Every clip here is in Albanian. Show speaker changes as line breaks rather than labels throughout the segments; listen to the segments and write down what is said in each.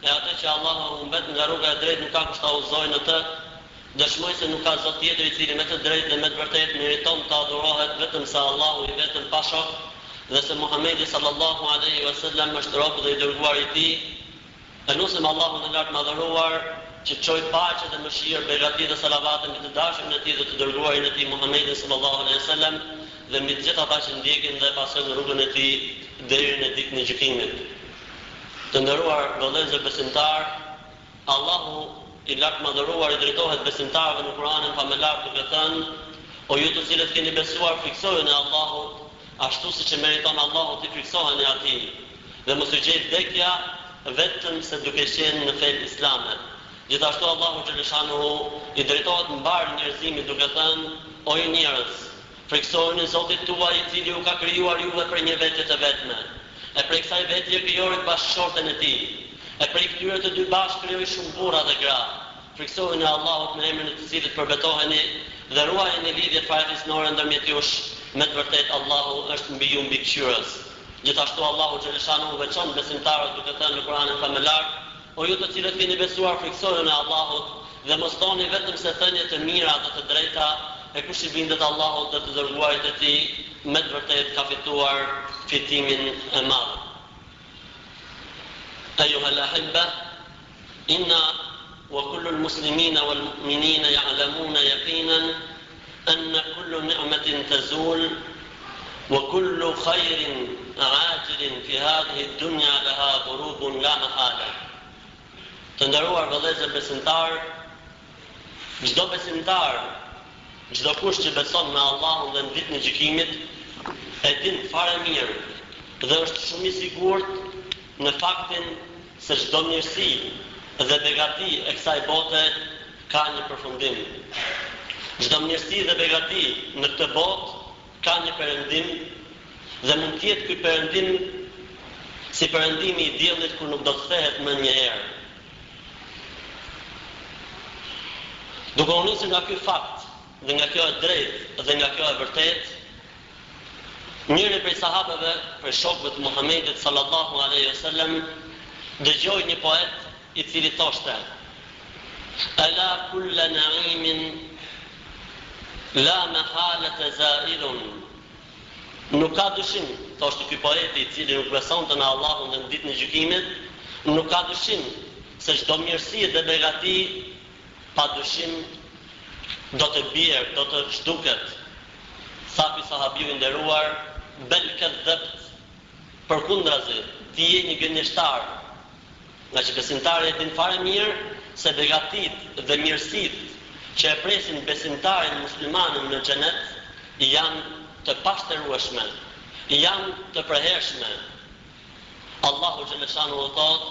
E atë që Allahu e humbet nga rruga e drejtë nuk ka kush ta udhëzojë në të, dëshmoj se nuk ka Zot tjetër i cili me të drejtë dhe me të vërtetë meriton të adhurohet vetëm se Allahu i vetëm pa shok dhe se Muhamedi sallallahu alejhi ve sellem është rob dhe i dërguar i Tij, e lusim Allahun e Lartmadhëruar që të çojë paqe dhe mëshirë, begati dhe salavate mbi të dashurin e Tij dhe të dërguarin e Tij Muhamedin sallallahu alejhi ve sellem dhe mbi të gjithë ata që ndjekin dhe e pasojnë rrugën e Tij deri në Ditën e Gjykimit. Të nderuar vëllezër besimtarë, Allahu i Lartmadhëruar i drejtohet besimtarëve në Kuranin Famelar duke thënë, O ju të cilët keni besuar frikësojuni e Allahut, ashtu siç e meriton Allahu t'i frikësoheni Atij, dhe mos ju gjej vdekja vetëm se duke qenë në fenë islame. Gjithashtu Allahu xheleshanuhu i drejtohet mbarë njerëzimit duke thënë, O ju njerëz! Frikësohuni Zotit tuaj i cili ju ka krijuar juve prej një vetje të vetme, e prej kësaj vetjeje krijoi bashkëshorten e tij, e prej këtyre të dy bashkë krijoi shumë burra dhe gra, frikësohuni e Allahut në emrin e të cilit përbetoheni dhe ruajeni lidhjet farefisnore ndërmjet jush, me të vërtetë Allahu është mbi ju mbikëqyrës. Gjithashtu Allahu xheleshanuhu veçon besimtarët duke thënë në Kuranin Famëlartë, O ju të cilët keni besuar frikësohuni e Allahut dhe mos thoni vetëm se thënie të mira dhe të drejta, e kush i bindet Allahut dhe të Dërguarit të Tij, me të vërtetë ka fituar fitimin e madh. Ejuhel ahibbe, inna, wa kullul muslimina wal mu'minina ja'lamuna jaqinen, Anna kullu ni'matin tazul wa kullu khajrin ajilin fi hadhihi dunja laha ghurubun la mahala Të nderuar vëllezër besimtarë, çdo besimtar, çdo kush që beson në Allahun dhe në Ditën e Gjykimit, e din fare mirë dhe është shumë i sigurt në faktin se çdo mirësi dhe begati e kësaj bote, ka një përfundim. Çdo mirësi dhe begati në këtë botë ka një perëndim dhe mund të jetë ky perëndim si perëndimi i diellit kur nuk do të kthehet më një herë. Duke u nisur nga ky fakt dhe nga kjo e drejtë dhe nga kjo e vërtetë, njëri prej sahabeve, prej shokëve të Muhamedit, sallallahu alejhi ve sellem, dëgjoi një poet, i cili thoshte, Ala kulla naimin la mahalete zailun, Nuk ka dyshim, thoshte ky poeti i cili nuk besonte në Allahun dhe në Ditën e Gjykimit, nuk ka dyshim se çdo mirësi dhe begati padyshim do të bjerë, do të zhduket. Tha ky sahabiu i nderuar, Bel kedhebt, Përkundrazi, ti je një gënjeshtar, ngaqë besimtari e din fare mirë se begatitë dhe mirësitë që e presin besimtarin musliman në Xhenet janë të pashterueshme, janë të përhershme. Allahu xheleshanuhu thotë.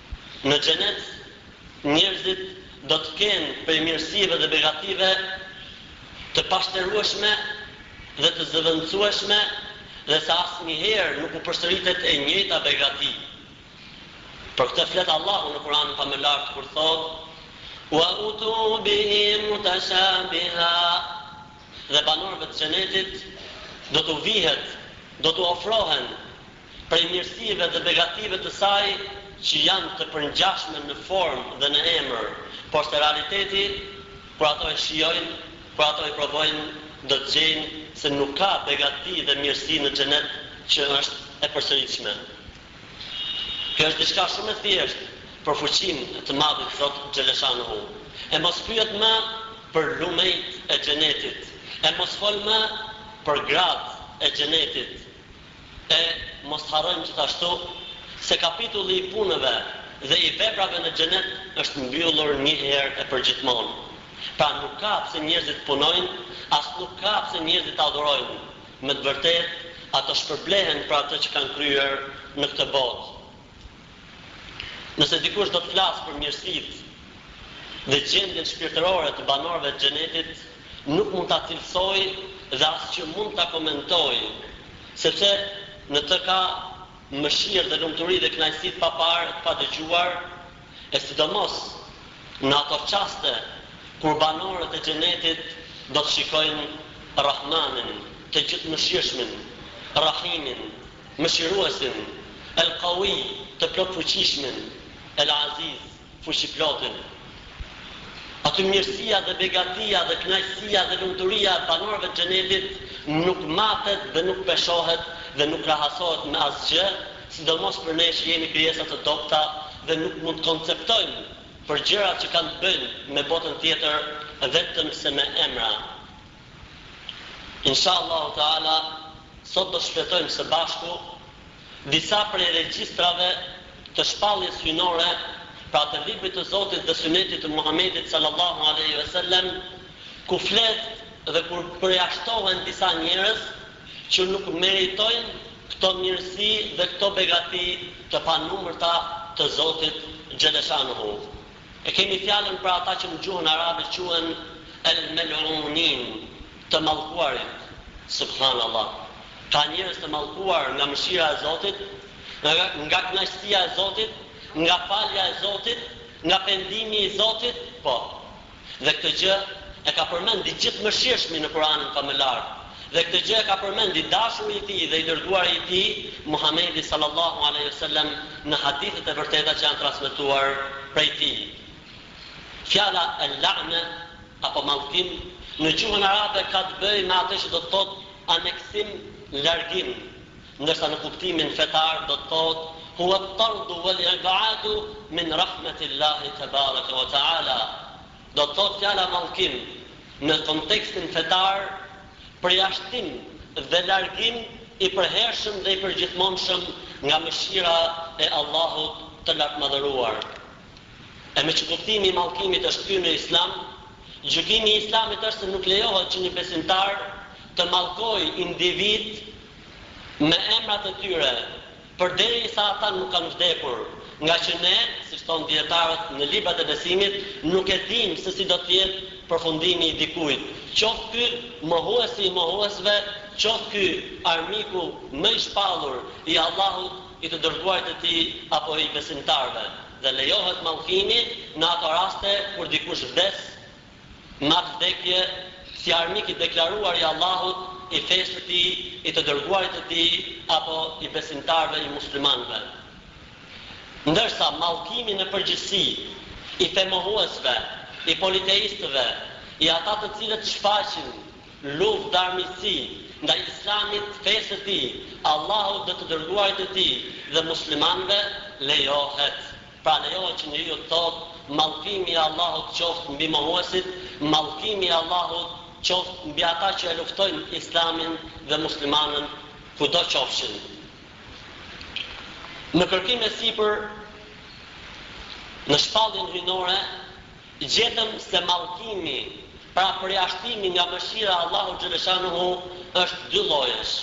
Në Xhenet njerëzit do të kenë prej mirësive dhe begatieve të pashterueshme dhe të zëvendësueshme dhe se asnjëherë nuk u përsëritet e njëjta begati. Për këtë flet Allahu në Kur'anin famëlartë kur thotë, Wa utu bihi mutashabiha, Dhe banorëve të Xhenetit do t'u vihet, do t'u ofrohen, prej mirësive dhe begative të saj që janë të përngjashme në formë dhe në emër, porse realiteti, kur ato i shijojnë, kur ato i provojnë, do të gjejnë se nuk ka begati dhe mirësi në Xhenet që është e përsëritshme. Kjo është diçka shumë e thjeshtë për Fuqinë e të Madhit Zot xheleshanuhu. E mos pyet më për lumejt e Xhenetit, e mos fol më për gratë e Xhenetit, E mos harrojmë gjithashtu se kapitulli i punëve dhe i veprave në Xhenet është mbyllur njëherë e përgjithmonë. Pra nuk ka pse njerëzit punojnë, as nuk ka pse njerëzit të adhurojnë. Me të vërtetë, ato shpërblehen për atë që kanë kryer në këtë botë. Nëse dikush do të flasë për mirësitë dhe gjendjen shpirtërore të banorëve të Xhenetit, nuk mund ta cilësojë dhe as që mund ta komentojë, sepse në të ka mëshirë dhe lumturi dhe kënaqësi të paparë e të padëgjuar, e sidomos në ato çaste kur banorët e Xhenetit do të shikojnë Rrahmanin, të Gjithëmëshirshmin, Rrahimin, Mëshiruesin, El-Qawi, të Plotfuqishmin, El-Aziz, Fuqiplotin. Aty mirësia dhe begatia dhe kënaqësia dhe lumturia e banorëve të Xhenetit nuk matet dhe nuk peshohet dhe nuk krahasohet me asgjë, sidomos për ne që jemi krijesa të dobëta dhe nuk mund të konceptojmë për gjërat që kanë të bëjnë me botën tjetër vetëm se me emra. Insha Allahu Teala, sot do të shfletojmë së bashku disa prej regjistrave të shpalljes hyjnore, pra të Librit të Zotit dhe Synetit të Muhamedit Sallallahu Alejhi Ve Sellem, ku flet dhe ku përjashtohen disa njerëz që nuk meritojnë këto mirësi dhe këto begati të panumërta të Zotit Xheleshanuhu. E kemi fjalën për ata që në gjuhën arabe quhen El Mel'unin, të mallkuarit. Subhanallah! Ka njerëz të mallkuar nga mëshira e Zotit, nga kënaqësia e Zotit, nga falja e Zotit, nga pendimi i Zotit, po. Dhe këtë gjë e ka përmend i Gjithëmëshirshmi në Kuranin Famelar, Dhe këtë gjë e ka përmend i dashuri i tij dhe i dërguari i tij, Muhamedi sallallahu alejhi ve selem, në hadithet e vërteta që janë transmetuar prej tij. Fjala el la'ne apo mallkim në gjuhën arabe ka të bëjë me atë që do të thotë aneksim, largim, ndërsa në kuptimin fetar do të thotë huwa at-tardu wal-ib'adu min rahmati'l-lahi tebareke we te'ala, Do të thotë fjala mallkim në kontekstin fetar përjashtim dhe largim i përhershëm dhe i përgjithmonshëm nga mëshira e Allahut të Lartmadhëruar. E meqë kuptimi i mallkimit është ky në Islam, gjykimi i Islamit është se nuk lejohet që një besimtar të mallkojë individë, me emrat e tyre, përderisa ata nuk kanë vdekur, ngaqë ne, siç thonë dijetarët në librat e besimit, nuk e dimë se si do të jetë përfundimi i dikujt, qoftë ky mohuesi i mohuesve, qoftë ky armiku më i shpallur i Allahut, i të dërguarit të Tij apo i besimtarëve, dhe lejohet mallkimi në ato raste kur dikush vdes, Në atë vdekje, si armik i deklaruar i Allahut, i fesë së Tij, i të Dërguarit të Tij apo i besimtarëve i muslimanëve. Ndërsa mallkimi në përgjithësi i femohuesve, i politeistëve, i ata të cilët shfaqin luftë dhe armiqësi ndaj Islamit, fesë së Tij, Allahut dhe të Dërguarit të Tij dhe muslimanëve, lejohet. Pra lejohet që njeriu të thotë, Mallkimi i Allahut qoftë mbi mohuesit, mallkimi i Allahut qoftë mbi ata që e luftojnë Islamin dhe muslimanët kudo qofshin. Në kërkim e sipër në shpalljen hyjnore gjetëm se mallkimi, pra përjashtimi nga mëshira e Allahut xheleshanuhu është dy llojesh.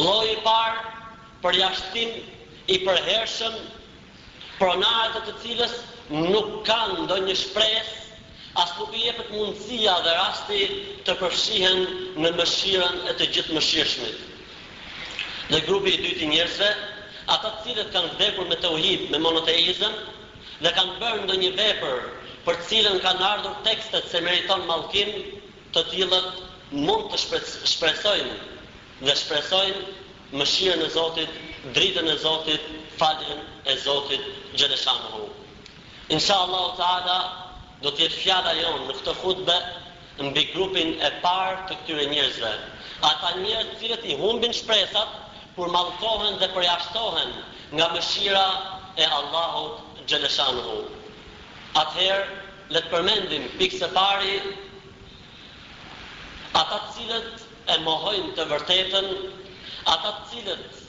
Lloji i parë, përjashtim i përhershëm pronarët e të cilës nuk kanë ndonjë shpresë, as nuk i jepet mundësia dhe rasti të përfshihen në mëshirën e të gjithëmëshirshmit. Dhe grupi i dytë i njerëzve, ata të cilët kanë vdekur me teuhid, me monoteizëm, dhe kanë bërë ndonjë vepër për të cilën kanë ardhur tekstet se meriton mallkim, të tillët mund të shpresojnë, Dhe shpresojnë mëshirën e Zotit, dritën e Zotit, faljen e Zotit xheleshanuhu. Insha Allahu Teala do të jetë fjala jonë në këtë hutbe mbi grupin e parë të këtyre njerëzve, ata njerëz të cilët i humbin shpresat kur mallkohen dhe përjashtohen nga mëshira e Allahut xheleshanuhu. Atëherë le të përmendim pikësëpari Ata të cilët e mohojnë të vërtetën, ata të cilët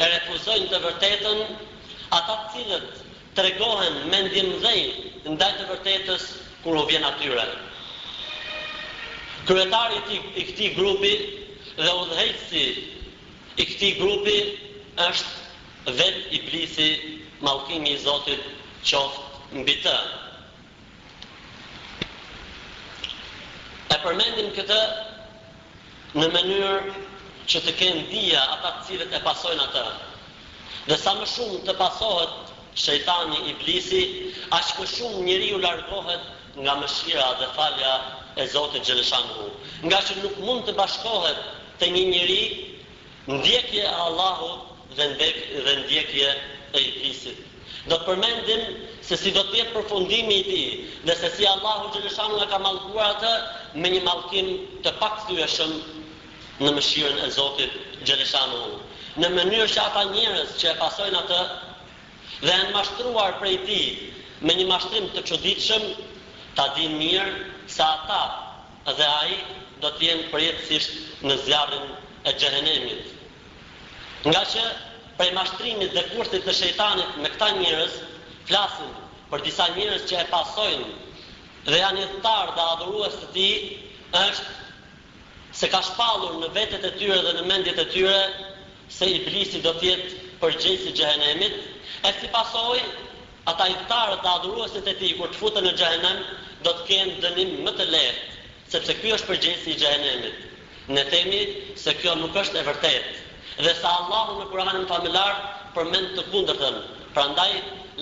e refuzojnë të vërtetën, ata të cilët tregohen mendjemëdhenj ndaj të vërtetës kur u vjen atyre. Kryetari i këtij grupi dhe udhëheqësi i këtij grupi është vetë Iblisi, mallkimi i Zotit qoftë mbi të. E përmendim këtë në mënyrë që të kenë dije ata të cilët e pasojnë atë. Dhe sa më shumë të pasohet Shejtani, Iblisi, aq më shumë njeriu largohet nga mëshira dhe falja e Zotit xheleshanuhu, ngaqë nuk mund të bashkohet te një njeri, Ndjekje e Allahut dhe ndjekje e Iblisit. Do të përmendim se si do të jetë përfundimi i tij dhe se si Allahu xheleshanuhu e ka mallkuar atë me një mallkim të pakthyeshëm në mëshirën e Zotit xheleshanuhu, në mënyrë që ata njerëz që e pasojnë atë dhe janë mashtruar prej tij me një mashtrim të çuditshëm, ta dinë mirë se ata, Dhe ai do të jenë përjetësisht në zjarrin e Xhehenemit. Ngaqë prej mashtrimit dhe kurthit të Shejtanit me këta njerëz, flasim për disa njerëz që e pasojnë dhe janë ithtarë dhe adhurues të tij, është se ka shpallur në vetet e tyre dhe në mendjet e tyre se Iblisi do të jetë përgjegjës i Xhehenemit, e si pasojë, Ata ithtarët dhe adhuruesit e tij kur të futen në Xhehenem do të kenë dënim më të lehtë, sepse ky është përgjegjësi i Xhehenemit. Ne themi se kjo nuk është e vërtetë dhe se Allahu në Kur'anin Famëlartë përmend të kundërtën. Prandaj,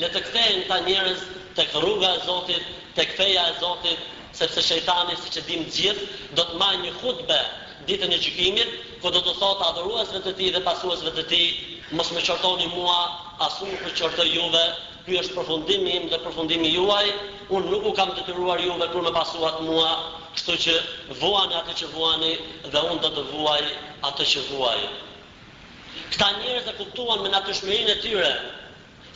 le të kthehen këta njerëz tek rruga e Zotit, tek feja e Zotit, sepse shejtani, siç e dimë të gjithë, do të mbajë një hutbe, Ditën e Gjykimit, ku do t'u thotë adhuruesve të Tij dhe pasuesve të Tij, Mos më qortoni mua, as unë nuk u qortoj juve, ky është përfundimi im dhe përfundimi juaj, unë nuk u kam detyruar juve kur më pasuat mua, kështu që vuani atë që vuani dhe unë do të vuaj atë që vuaj. Këta njerëz e kuptuan me natyrshmërinë e tyre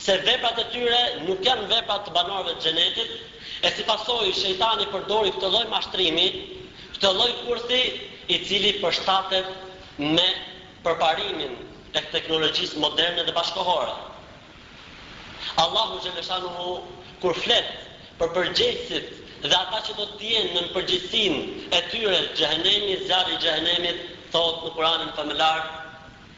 se veprat e tyre nuk janë vepra të banorëve të Xhenetit, e si pasojë shejtani përdori këtë lloj mashtrimi, këtë lloj kurthi, i cili përshtatet me përparimin e teknologjisë moderne dhe bashkëkohore. Allahu xheleshanuhu kur flet për përgjegjësit dhe ata që do të jenë nën përgjegjësinë e tyre xhehenemi, zjarri i xhehenemit, thotë në Kuranin Famëlar,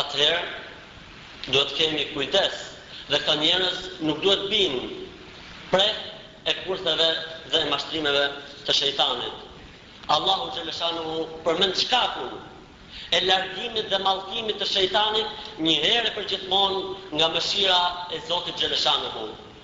atëherë duhet të kemi kujdes dhe këto njerëz nuk duhet të binë pre e kurtheve dhe e mashtrimeve të shejtanit. Allahu xheleshanuhu përmend shkakun e largimit dhe mallkimit të shejtanit njëherë e përgjithmonë nga mëshira e Zotit xheleshanuhu.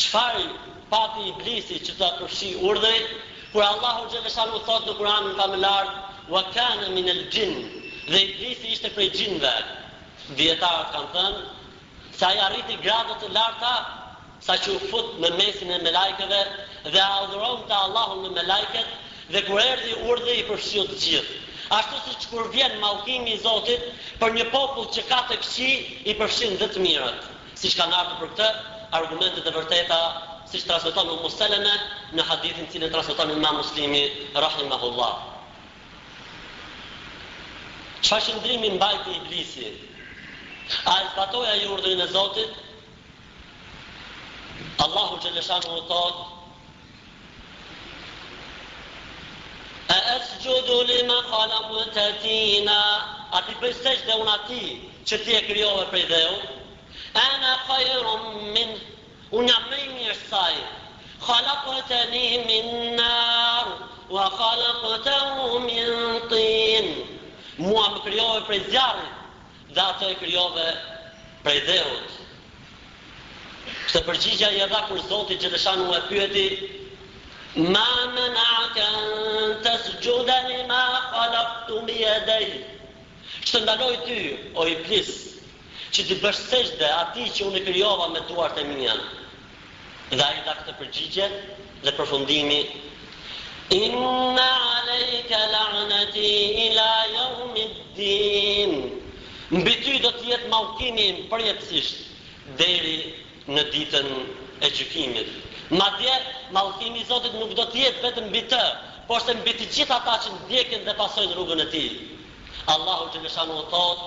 Çfarë pati Iblisi që ta përfshijë urdhri, kur Allahu xhelle shanuhu thotë në Kur'anin famëlart, Wa kana min al-jinn, dhe Iblisi ishte prej xhinëve. Dijetarët kanë thënë, se ai arriti grade të larta, saqë u fut në mesin e melajkëve dhe e adhuronte Allahun me melajket, dhe kur erdhi urdhri i përfshiu të gjithë. Ashtu siç kur vjen mallkimi i Zotit për një popull që ka të këqij, i përfshin dhe të mirët. Siç kanë ardhur për këtë, argumente të vërteta, siç transmeton Ummu Seleme, në hadithin të cilin e transmeton Imam Muslimi, rahimehullah. Çfarë qëndrimi mbajti Iblisi? A e zbatoi ai urdhrin e Zotit? Allahu xheleshanuhu thotë, E esxhudu lima khalaqte tina, a t'i bëj sexhde unë atij që ti e krijove prej dheut? Ene khajrun minh, unë jam më i mirë s'ai, khalaqteni min nar wa khalaqtehu min tin, mua më krijove prej zjarrit Dhe atë e krijove prej dheut. Këtë përgjigje ai e dha kur Zoti xheleshanu e pyeti, Ma mena'ake an tesxude lima khalaktu biyedeyy? Ç'të ndaloi ty, o Iblis, që t'i bësh sexhde atij që unë e krijova me duart e mia? Dhe ai dha këtë përgjigje dhe përfundimi, Inna alejke la'nati ila jaumi'd-din, Mbi ty do të jetë mallkimi im përjetësisht deri në Ditën e Gjykimit. Madje, mallkimi i Zotit nuk do të jetë vetëm mbi të, porse mbi të gjithë ata që ndjekin dhe pasojnë rrugën e tij. Allahu xheleshanuhu thotë.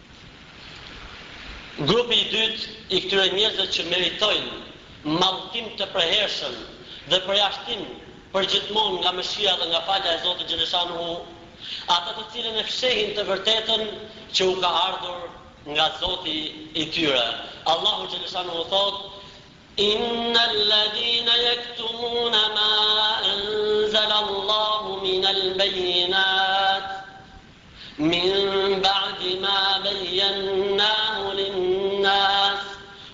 Grupi i dytë i këtyre njerëzve që meritojnë mallkim të përhershëm dhe përjashtim përgjithmonë nga mëshira dhe nga falja e Zotit xheleshanuhu, ata të cilët e fshehin të vërtetën që u ka ardhur nga Zoti i tyre. Allahu xheleshanuhu thotë, Innellezine jektumune ma enzelallahu minel bejjinat. Min ba'di ma bejjennâhu linnâs,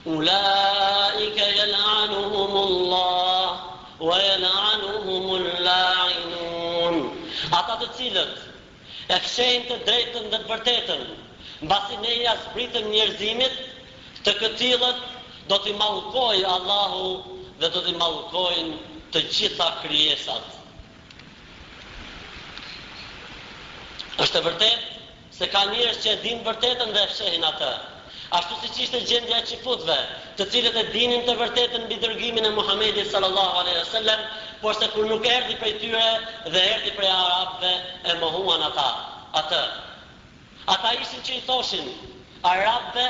ulâike jel'anuhumullâh, wa jel'anuhumul lâ'inûn. Ata të cilët e fshehin të drejtën dhe të vërtetën, mbasi Ne ia zbritëm njerëzimit, të këtillët do t'i mallkojë Allahu dhe do t'i mallkojnë të gjitha krijesat. Është e vërtetë se ka njerëz që e dinë të vërtetën dhe e fshehin atë, ashtu siç ishte gjendja e çifutëve, të cilët e dinin të vërtetën mbi dërgimin e Muhamedit sallallahu alejhi ve sellem, porse kur nuk erdhi prej tyre dhe erdhi prej arabëve, e mohuan ata, atë. Ata ishin që i thoshin, arabëve,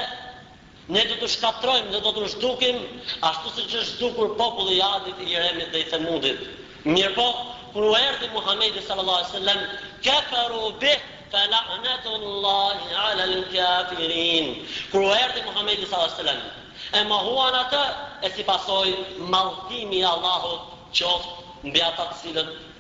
Ne do t'u shkatërrojmë dhe do t'u zhdukim, ashtu siç është zhdukur populli i Adit, i Iremit dhe i Themudit. Mirëpo, kur u erdhi Muhamedi sallallahu alejhi ve sellem, Keferu bih, fe la'netu'l-Lahi 'alel-kafirin. Kur u erdhi Muhamedi sallallahu alejhi ve sellem, e mohuan atë, e si pasojë, mallkimi i Allahut qoftë mbi ata të cilët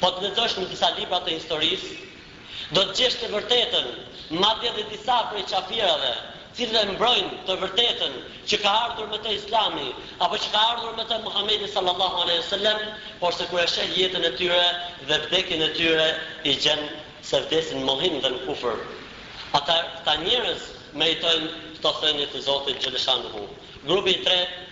Po të lexosh në disa libra të historisë, do të gjesh të vërtetën, madje dhe disa prej qafirëve, të cilët e mbrojnë të vërtetën që ka ardhur me të Islami, apo që ka ardhur me të Muhamedi sallallahu alejhi ve sellem, porse kur e sheh jetën e tyre dhe vdekjen e tyre, i gjen se vdesin në mohim dhe në kufër. Ata, këta njerëz, meritojnë këto thënie të Zotit xheleshanuhu. Grupi i tretë,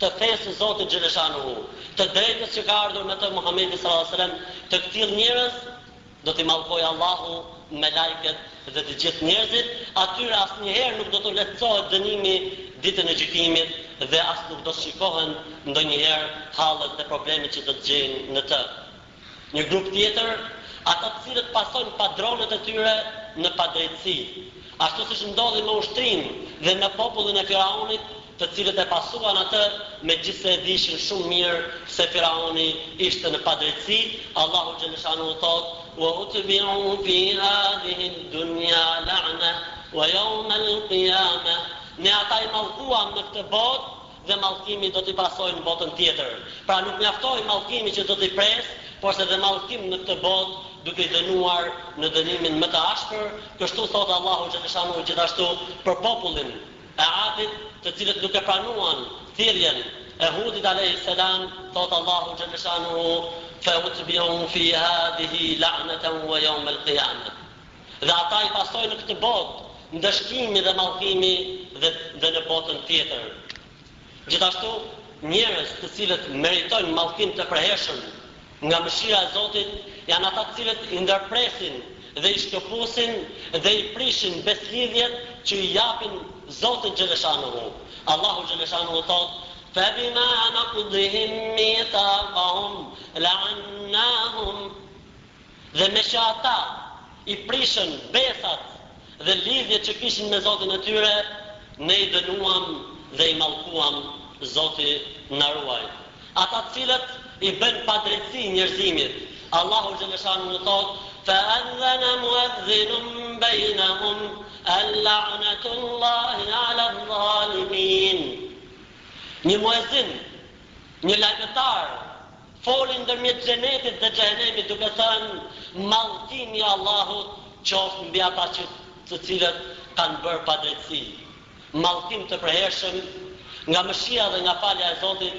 të fesë së Zotit xheleshanuhu, të drejtës që ka ardhur me të Muhamedi sallallahu alejhi ve sellem, të këtillë njerëz do t'i mallkojë Allahu, melajket dhe të gjithë njerëzit, atyre asnjëherë nuk do t'u lehtësohet dënimi Ditën e Gjykimit dhe as nuk do të shikohen ndonjëherë hallet dhe problemet që do të gjejnë në të. Një grup tjetër, ata të cilët pasojnë padronët e tyre në padrejtësi, ashtu siç ndodhi me ushtrinë dhe me popullin e Firaunit, të cilët e pasuan atë, megjithëse e dishin shumë mirë se Firauni ishte në padrejtësi, Allahu xheleshanuhu thotë, Wa utbi'u fi hadhihi dunja la'nah wa yawmal qiyamah, Ne ata i mallkuam në këtë botë, dhe mallkimi do t'i pasojë në botën tjetër. Pra nuk mjaftoi mallkimi që do t'i presë, porse edhe mallkim në këtë botë, duke i dënuar me dënimin më të ashpër, kështu thotë Allahu xheleshanuhu gjithashtu për popullin e Adit, të cilët nuk e pranuan thirrjen e Hudit alejhi selam, thotë Allahu xheleshanuhu, Feutbi'u fi hadihi la'natan wa yawm al-qiyamah. Dhe ata i pasoi në këtë botë ndëshkimi dhe mallkimi dhe dhe në botën tjetër. Gjithashtu, njerëz të cilët meritojnë mallkim të përhershëm nga mëshira e Zotit janë ata të cilët i ndërpresin dhe i shkëpusin dhe i prishin besëlidhjet që i japin Zotit xheleshanuhu. Allahu xheleshanuhu thotë, Febima naqdihim mithaqahum la'annahum. Dhe meqë ata i prishën besat dhe lidhjet që kishin me Zotin e tyre, ne i dënuam dhe i mallkuam, Zoti na ruajt. Ata të cilët i bëjnë padrejtësi njerëzimit, Allahu xheleshanuhu thotë, Fa'adhana mu'adhdhinun bejnahum, Al-la'natullahi 'ala dhalimin. Një muezzin, një lajmëtar, Foli ndërmjet Xhenetit dhe Xhehenemit duke thënë, Mallkimi i Allahut qoftë mbi ata që të cilët kanë bërë padrejtësi. Mallkim të përhershëm nga mëshira dhe nga falja e Zotit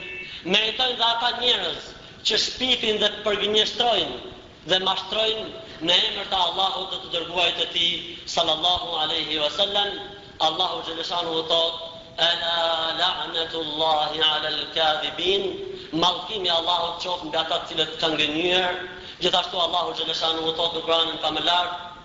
meritojnë dhe ata njerëz që shpifin dhe përgënjeshtrojnë dhe mashtrojnë në emër të Allahut dhe të të Dërguarit të Tij, sallallahu alejhi wa sallam, Allahu xheleshanuhu thotë, Ela la'netu'l-Llahi 'alel-kadhibin, Mallkimi i Allahut qoftë mbi ata të cilët kanë gënjyer, Gjithashtu Allahu xheleshanuhu thotë në Kuranin famëlartë,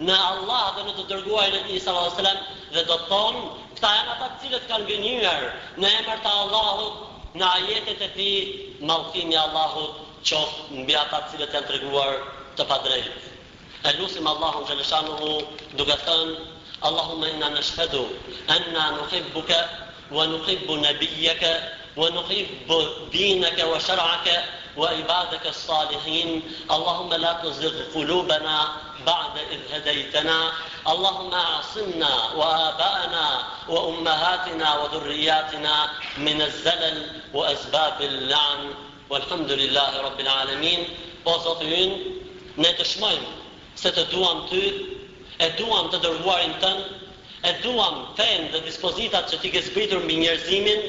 në Allah dhe në të Dërguarin e Tij sallallâhu alejhi ve sellem dhe do të thonë, Këta janë ata të cilët kanë gënjyer në emër të Allahut në ajetet e Tij, mallkimi i Allahut qoftë mbi ata të cilët janë treguar të padrejtë. E lusim Allahun xheleshanuhu duke thënë, Allahumma inna neshhedu enna nuhibbuke ونحب نبيك ونحب دينك وشرعك وعبادك الصالحين اللهم لا تزغ قلوبنا بعد إذ هديتنا اللهم اعصمنا وآباءنا وأمهاتنا وذرياتنا من الزلل وأسباب اللعن والحمد لله رب العالمين وزطين نتشمين Se të duam Ty, e duam të Dërguarin Tënd, e duam Fenë dhe dispozitat që Ti ke zbritur mbi njerëzimin,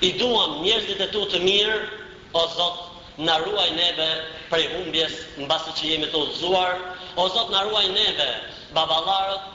i duam njerëzit e Tu të mirë, o Zot, na ruaj neve prej humbjes mbasi që jemi të udhëzuar, o Zot na ruaj neve, baballarët,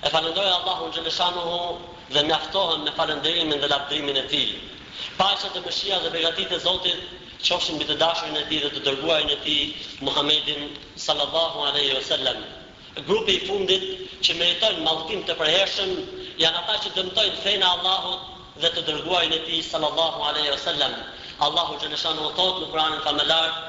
E falënderoj Allahun xheleshanuhu dhe mjaftohem me falënderimin dhe lavdrimin e Tij. Paqja dhe mëshira dhe begatitë e Zotit qofshin mbi të dashurin e Tij dhe të dërguarin e Tij Muhammedin sallallahu alejhi ve sellem. Grupi i fundit që meritojnë mallkim të përhershëm janë ata që dëmtojnë fenë e Allahut dhe të dërguarin e Tij sallallahu alejhi ve sellem. Allahu xheleshanuhu thotë në Kuranin famëlartë.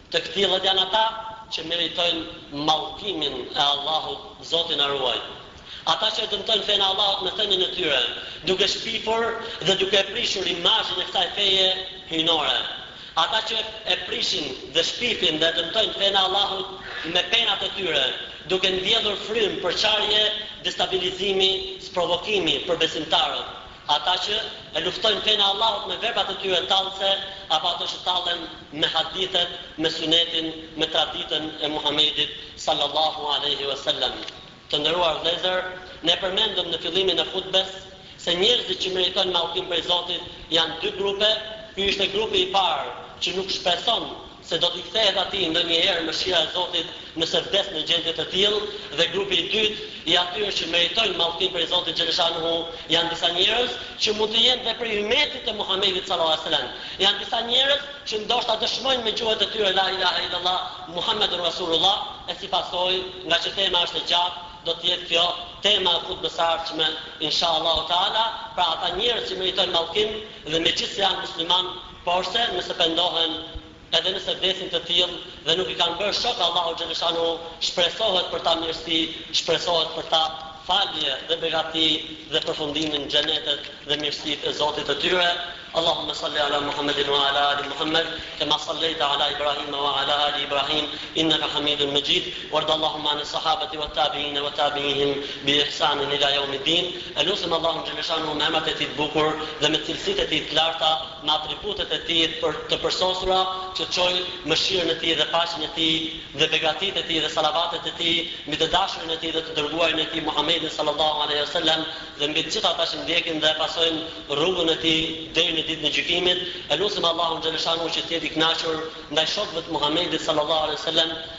Të këtillët janë ata që meritojnë mallkimin e Allahut, Zoti na ruaj! Ata që e dëmtojnë fenë e Allahut me thënien e tyre, duke shpifur dhe duke e prishur imazhin e kësaj feje hyjnore. Ata që e prishin dhe shpifin dhe e dëmtojnë fenë e Allahut me penat e tyre, duke ndjellur frymë përçarje, destabilizimi, sprovokimi për besimtarët. Ata që e luftojnë fenë e Allahut me veprat e tyre tallëse apo ato që tallen me hadithet, me sunetin, me traditën e Muhamedit, sallallahu alejhi ve selem. Të nderuar vëllezër, ne përmendëm në fillimin e hutbes se njerëzit që meritojnë mallkim prej Zotit janë dy grupe, ky ishte grupi i parë që nuk shpreson se do t'i kthehet atij ndonjëherë mëshira e Zotit nëse vdes në gjendje të tillë, dhe grupi i dytë i atyre që meritojnë mallkim prej Zotit xheleshanuhu janë disa njerëz që mund të jenë dhe prej ymetit të Muhamedit sallallahu alejhi ve selem, janë disa njerëz që ndoshta dëshmojnë me gjuhët e tyre la ilahe illallah Muhammedun rasulullah e si pasojë ngaqë tema është e gjatë do të jetë kjo tema e hutbës së ardhshme insha Allahu teala, pra ata njerëz që meritojnë mallkim dhe megjithëse janë muslimanë, Porse, nëse pendohen, edhe nëse vdesin të tillë, dhe nuk i kanë bërë shok Allahut xheleshanuhu, shpresohet për ta mirësi, shpresohet për ta falje dhe begati dhe përfundim në xhenetet dhe mirësitë e Zotit të tyre, Allahumme salli ala Muhammedin wa ala ali Muhammed, kema sallejte ala Ibrahime wa ala ali Ibrahim, inneke Hamidun Mejid, ward'Allahumme anis sahabati wat tabi'ine wa tabi'ihim bi ihsanin ila jaumi'd-din, E lusim Allahun xheleshanuhu me emrat e Tij të bukur dhe me cilësitë e Tij të larta, me atributet e Tij të për, të përsosura, që të çojë mëshirën e Tij dhe paqen e Tij dhe begatitë e Tij dhe salavatet e Tij mbi të dashurin e Tij dhe të dërguarin e Tij Muhammedin sallallahu alejhi ve sellem dhe mbi të gjithë ata që ndjekin dhe e pasojnë rrugën e Tij deri në Ditën e Gjykimit. E lusim Allahun xheleshanuhu që të jetë i kënaqur ndaj shokëve të Muhammedit sallallahu alejhi ve sellem,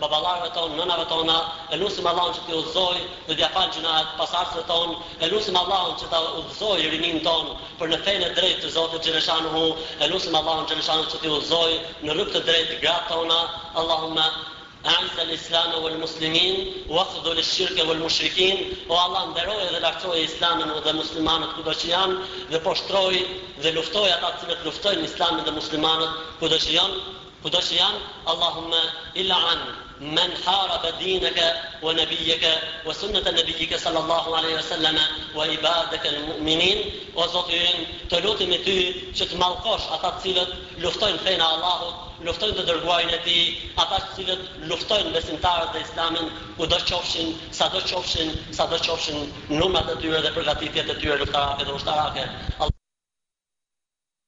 baballarëve tonë, nënave tona, e lusim Allahun që t'i udhëzojë dhe t'ua falë gjynahët, pasardhësve tonë, e lusim Allahun që ta udhëzojë rininë tonë për në fenë e drejtë të Zotit xheleshanuhu, e lusim Allahun xheleshanuhu që t'i udhëzojë në rrugë të drejtë gratë tona, Allahumme A'izzel Islame wal Muslimin wakhdhulil Shirke wal Mushrikin, o Allah nderoje dhe lartësoje Islamin dhe muslimanët kudo që janë dhe poshtroji dhe luftoji ata të cilët luftojnë Islamin dhe muslimanët kudo që janë, Kudo që janë, Allahumme il'an men harabe dineke wa nebijeke wa sunnete nebijike sallallahu alejhi wa selleme wa ibadekel mu'minin, O Zoti ynë, të lutemi Ty që të mallkosh ata të cilët luftojnë fenë e Allahut, luftojnë të Dërguarin e Tij, ata të cilët luftojnë besimtarët dhe Islamin, kudo qofshin, sado qofshin, sado qofshin numrat e tyre dhe përgatitjet e tyre luftarake dhe ushtarake.